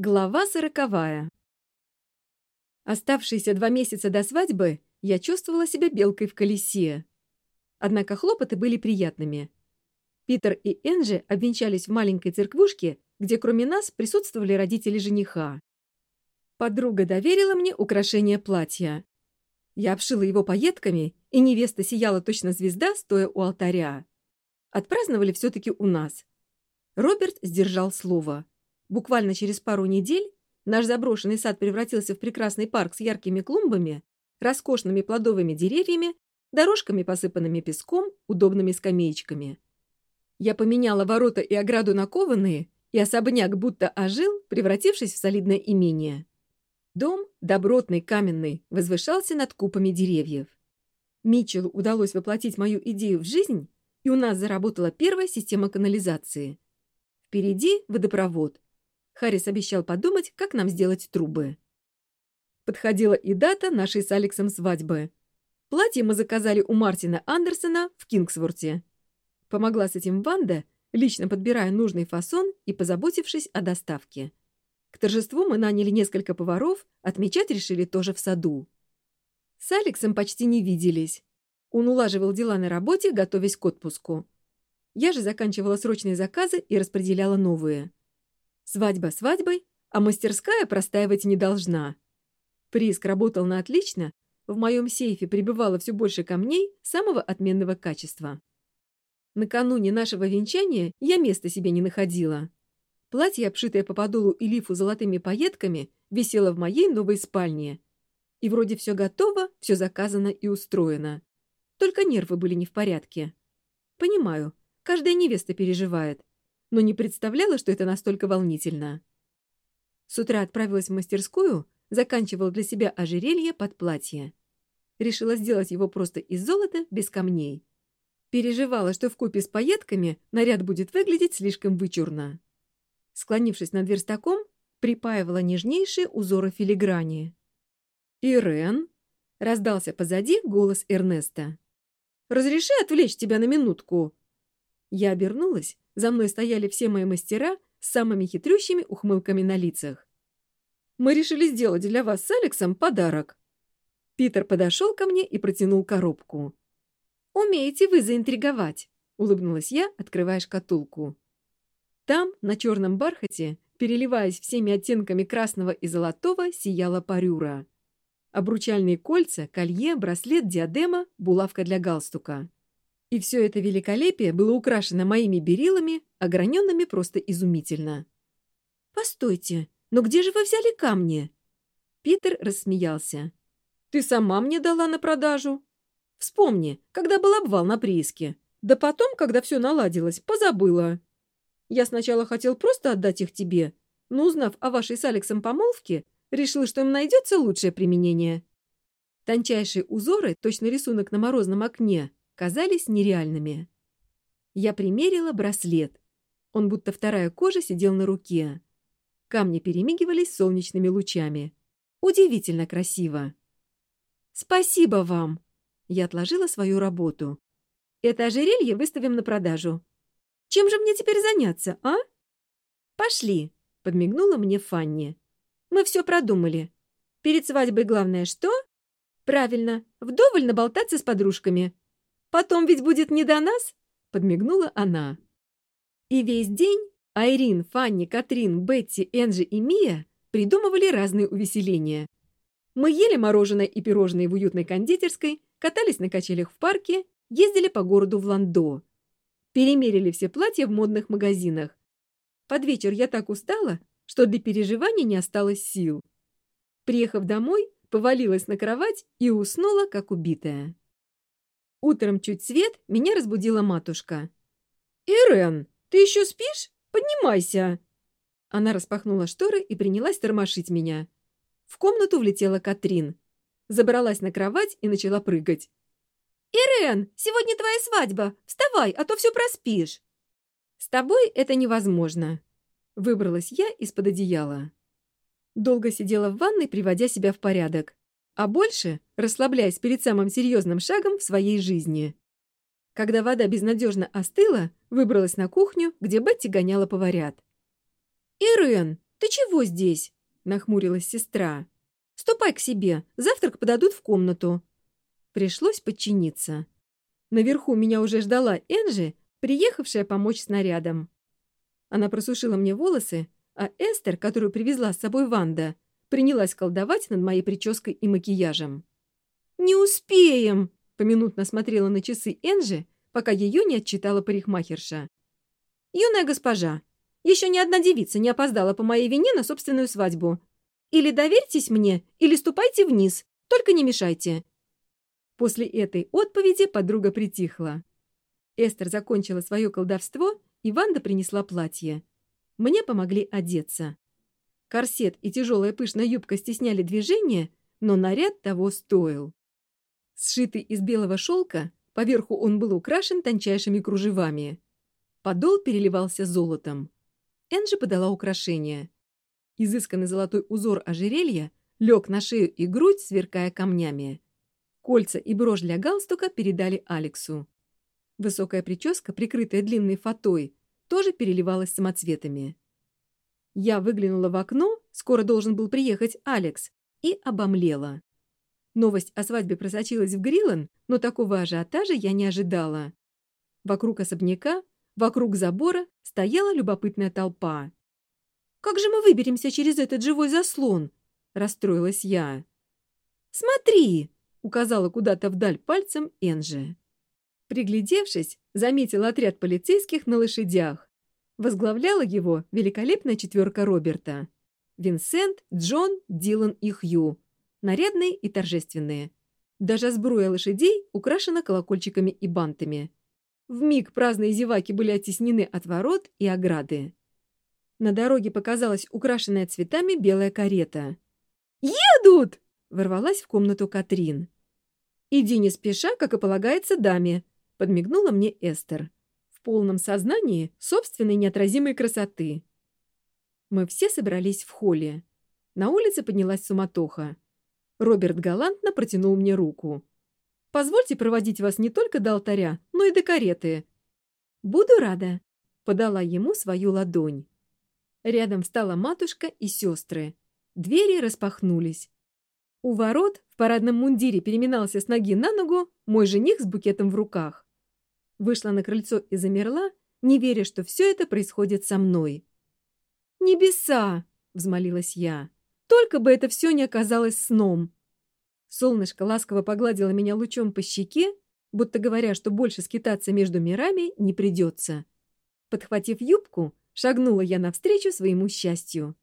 Глава сороковая. Оставшиеся два месяца до свадьбы я чувствовала себя белкой в колесе. Однако хлопоты были приятными. Питер и Энджи обвенчались в маленькой церквушке, где кроме нас присутствовали родители жениха. Подруга доверила мне украшение платья. Я обшила его пайетками, и невеста сияла точно звезда, стоя у алтаря. Отпраздновали все-таки у нас. Роберт сдержал слово — Буквально через пару недель наш заброшенный сад превратился в прекрасный парк с яркими клумбами, роскошными плодовыми деревьями, дорожками, посыпанными песком, удобными скамеечками. Я поменяла ворота и ограду на кованые, и особняк будто ожил, превратившись в солидное имение. Дом, добротный, каменный, возвышался над купами деревьев. Митчеллу удалось воплотить мою идею в жизнь, и у нас заработала первая система канализации. Впереди водопровод, Харрис обещал подумать, как нам сделать трубы. Подходила и дата нашей с Алексом свадьбы. Платье мы заказали у Мартина Андерсона в Кингсворте. Помогла с этим Ванда, лично подбирая нужный фасон и позаботившись о доставке. К торжеству мы наняли несколько поваров, отмечать решили тоже в саду. С Алексом почти не виделись. Он улаживал дела на работе, готовясь к отпуску. Я же заканчивала срочные заказы и распределяла новые – Свадьба свадьбой, а мастерская простаивать не должна. Приск работал на отлично, в моем сейфе прибывало все больше камней самого отменного качества. Накануне нашего венчания я места себе не находила. Платье, обшитое по подолу и лифу золотыми пайетками, висело в моей новой спальне. И вроде все готово, все заказано и устроено. Только нервы были не в порядке. Понимаю, каждая невеста переживает но не представляла, что это настолько волнительно. С утра отправилась в мастерскую, заканчивала для себя ожерелье под платье. Решила сделать его просто из золота, без камней. Переживала, что в купе с пайетками наряд будет выглядеть слишком вычурно. Склонившись над верстаком, припаивала нежнейшие узоры филиграни. «Ирен!» — раздался позади голос Эрнеста. «Разреши отвлечь тебя на минутку!» Я обернулась за мной стояли все мои мастера с самыми хитрющими ухмылками на лицах. «Мы решили сделать для вас с Алексом подарок». Питер подошел ко мне и протянул коробку. «Умеете вы заинтриговать», — улыбнулась я, открывая шкатулку. Там, на черном бархате, переливаясь всеми оттенками красного и золотого, сияла парюра. Обручальные кольца, колье, браслет, диадема, булавка для галстука. И все это великолепие было украшено моими берилами, ограненными просто изумительно. «Постойте, но где же вы взяли камни?» Питер рассмеялся. «Ты сама мне дала на продажу. Вспомни, когда был обвал на прииске. Да потом, когда все наладилось, позабыла. Я сначала хотел просто отдать их тебе, но, узнав о вашей с Алексом помолвке, решил, что им найдется лучшее применение. Тончайшие узоры, точно рисунок на морозном окне, казались нереальными. Я примерила браслет. Он будто вторая кожа сидел на руке. Камни перемигивались солнечными лучами. Удивительно красиво. «Спасибо вам!» Я отложила свою работу. «Это ожерелье выставим на продажу. Чем же мне теперь заняться, а?» «Пошли!» — подмигнула мне Фанни. «Мы все продумали. Перед свадьбой главное что?» «Правильно, вдоволь наболтаться с подружками. Потом ведь будет не до нас?» — подмигнула она. И весь день Айрин, Фанни, Катрин, Бетти, Энджи и Мия придумывали разные увеселения. Мы ели мороженое и пирожные в уютной кондитерской, катались на качелях в парке, ездили по городу в Ландо. Перемерили все платья в модных магазинах. Под вечер я так устала, что для переживаний не осталось сил. Приехав домой, повалилась на кровать и уснула, как убитая. Утром чуть свет, меня разбудила матушка. «Ирен, ты еще спишь? Поднимайся!» Она распахнула шторы и принялась тормошить меня. В комнату влетела Катрин. Забралась на кровать и начала прыгать. «Ирен, сегодня твоя свадьба! Вставай, а то все проспишь!» «С тобой это невозможно!» Выбралась я из-под одеяла. Долго сидела в ванной, приводя себя в порядок. А больше, расслабляясь перед самым серьезным шагом в своей жизни. Когда вода безнадежно остыла, выбралась на кухню, где Бетти гоняла поварят. «Ирен, ты чего здесь?» — нахмурилась сестра. «Ступай к себе, завтрак подадут в комнату». Пришлось подчиниться. Наверху меня уже ждала Энжи, приехавшая помочь снарядом. Она просушила мне волосы, а Эстер, которую привезла с собой Ванда, принялась колдовать над моей прической и макияжем. «Не успеем!» — поминутно смотрела на часы Энжи, пока ее не отчитала парикмахерша. «Юная госпожа, еще ни одна девица не опоздала по моей вине на собственную свадьбу. Или доверьтесь мне, или ступайте вниз, только не мешайте». После этой отповеди подруга притихла. Эстер закончила свое колдовство, и Ванда принесла платье. Мне помогли одеться. Корсет и тяжелая пышная юбка стесняли движение, но наряд того стоил. Сшитый из белого шелка, поверху он был украшен тончайшими кружевами. Подол переливался золотом. Энджи подала украшение. Изысканный золотой узор ожерелья лег на шею и грудь, сверкая камнями. Кольца и брошь для галстука передали Алексу. Высокая прическа, прикрытая длинной фатой, тоже переливалась самоцветами. Я выглянула в окно, скоро должен был приехать Алекс, и обомлела. Новость о свадьбе просочилась в Грилан, но такого ажиотажа я не ожидала. Вокруг особняка, вокруг забора стояла любопытная толпа. «Как же мы выберемся через этот живой заслон?» — расстроилась я. «Смотри!» — указала куда-то вдаль пальцем Энжи. Приглядевшись, заметила отряд полицейских на лошадях. возглавляла его великолепная четверка Роберта. Винсент, Джон, Дилан и Хью. Нарядные и торжественные. Даже сбруя лошадей украшена колокольчиками и бантами. В миг праздные зеваки были оттеснены от ворот и ограды. На дороге показалась украшенная цветами белая карета. «Едут!» — ворвалась в комнату Катрин. «Иди не спеша, как и полагается даме», — подмигнула мне Эстер полном сознании собственной неотразимой красоты. Мы все собрались в холле. На улице поднялась суматоха. Роберт галантно протянул мне руку. «Позвольте проводить вас не только до алтаря, но и до кареты». «Буду рада», — подала ему свою ладонь. Рядом встала матушка и сестры. Двери распахнулись. У ворот в парадном мундире переминался с ноги на ногу мой жених с букетом в руках. Вышла на крыльцо и замерла, не веря, что все это происходит со мной. «Небеса!» — взмолилась я. Только бы это все не оказалось сном. Солнышко ласково погладило меня лучом по щеке, будто говоря, что больше скитаться между мирами не придется. Подхватив юбку, шагнула я навстречу своему счастью.